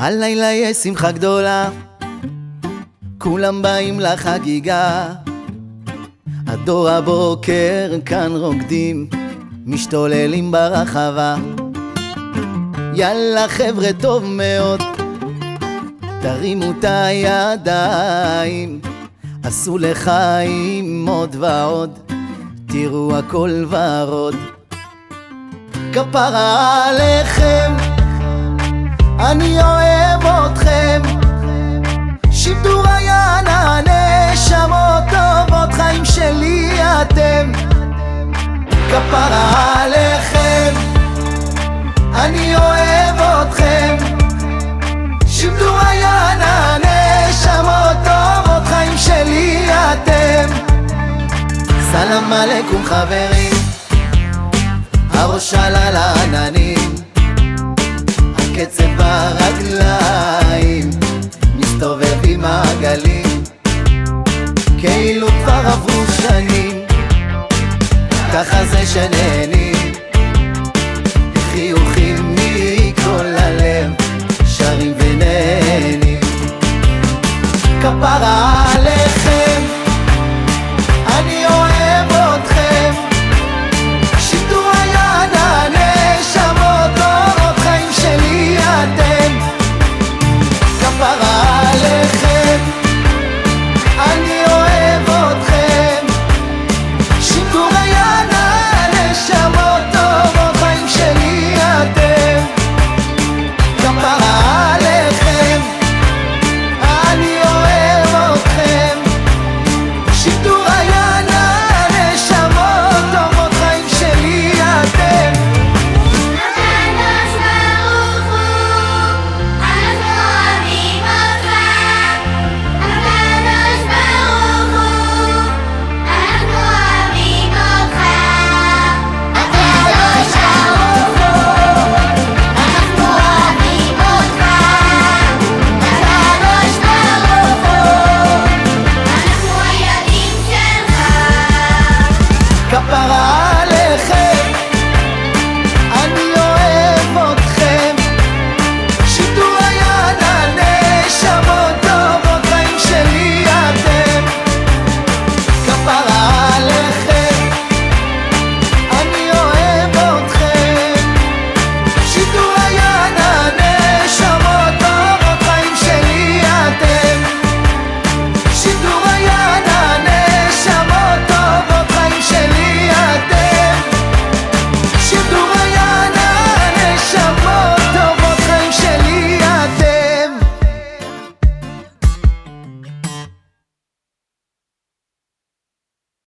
הלילה יש שמחה גדולה, כולם באים לחגיגה. הדור הבוקר כאן רוקדים, משתוללים ברחבה. יאללה חבר'ה טוב מאוד, תרימו את הידיים, עשו לחיים עוד ועוד, תראו הכל ורוד. כפרה עליכם, אני אוהב אני אוהב אתכם, שידור היה נשמות טובות, חיים שלי אתם. סלאם עליכום חברים, הראש עלה לעננים, הקצב ברגליים, מסתובבים מעגלים, כאילו כבר עברו שנים, ככה זה שנהנים, capará.